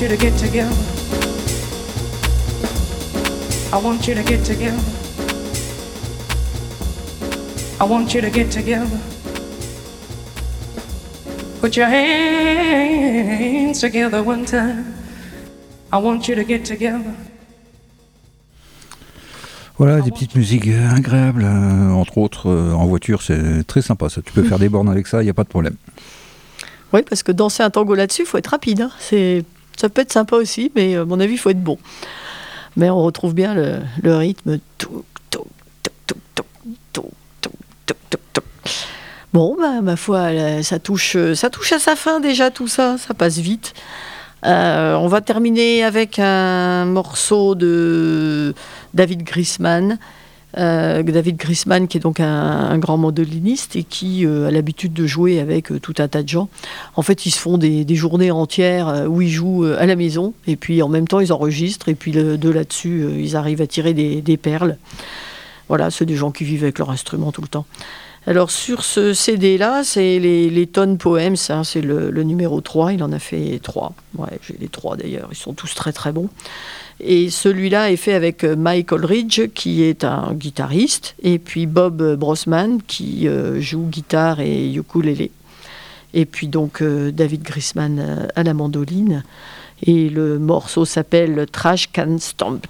Want you to get together. I want you to get together. I want you to get together. Put your hands together one time. I want you to get together. Voilà, des petites musiques euh, agréables, euh, entre autres euh, en voiture, c'est très sympa ça. Tu peux faire des bornes avec ça, il n'y a pas de problème. Oui, parce que danser un tango là-dessus, il faut être rapide. hein. C'est, ça peut être sympa aussi, mais euh, à mon avis, il faut être bon. Mais on retrouve bien le, rythme. Bon, bah, ma foi, ça touche, euh, ça touche à sa fin déjà tout ça, ça passe vite. Euh, on va terminer avec un morceau de David Grisman euh, David Grisman, qui est donc un, grand mandoliniste et qui euh, a l'habitude de jouer avec euh, tout un tas de gens. En fait, ils se font des, journées entières où ils jouent à la maison et puis en même temps ils enregistrent et puis de là-dessus ils arrivent à tirer des, des perles. Voilà, c'est des gens qui vivent avec leur instrument tout le temps. Alors sur ce CD-là, c'est les, les tonnes poèmes, hein, c'est le, le numéro 3, il en a fait 3. Ouais, j'ai les 3 d'ailleurs, ils sont tous très très bons. Et celui-là est fait avec euh, Mike Olridge, qui est un guitariste, et puis Bob Brosman, qui euh, joue guitare et ukulélé. Et puis donc euh, David Grisman euh, à la mandoline. Et le morceau s'appelle Trash Can Stomp.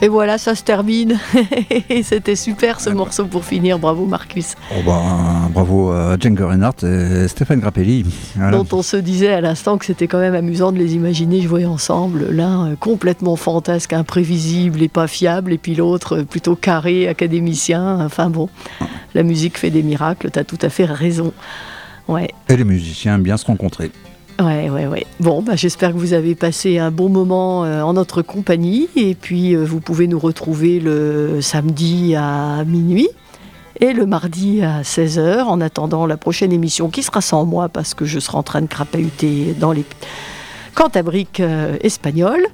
Et voilà, ça se termine. C'était super ce morceau pour finir. Bravo Marcus. Oh bah, bravo à Django Reinhardt et Stéphane Grappelli. Voilà. Dont on se disait à l'instant que c'était quand même amusant de les imaginer jouer ensemble. L'un euh, complètement fantasque, imprévisible et pas fiable, et puis l'autre euh, plutôt carré, académicien. Enfin bon, la musique fait des miracles, t'as tout à fait raison. Ouais. Et les musiciens aiment bien se rencontrer. Ouais, ouais, ouais. Bon, bah, j'espère que vous avez passé un bon moment euh, en notre compagnie. Et puis, euh, vous pouvez nous retrouver le samedi à minuit et le mardi à 16h en attendant la prochaine émission qui sera sans moi parce que je serai en train de crapahuter dans les cantabriques euh, espagnoles.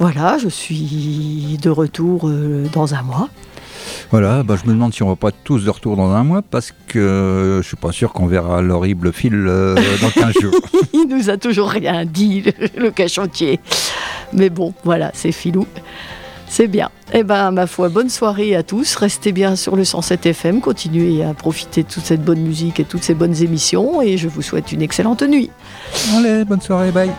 Voilà, je suis de retour dans un mois. Voilà, bah, je me demande si on va pas tous de retour dans un mois parce que euh, je suis pas sûr qu'on verra l'horrible fil euh, dans 15 jours. Il nous a toujours rien dit, le, le cachotier. Mais bon, voilà, c'est filou. C'est bien. Eh ben, ma foi, bonne soirée à tous. Restez bien sur le 107 FM. Continuez à profiter de toute cette bonne musique et toutes ces bonnes émissions. Et je vous souhaite une excellente nuit. Allez, bonne soirée, bye.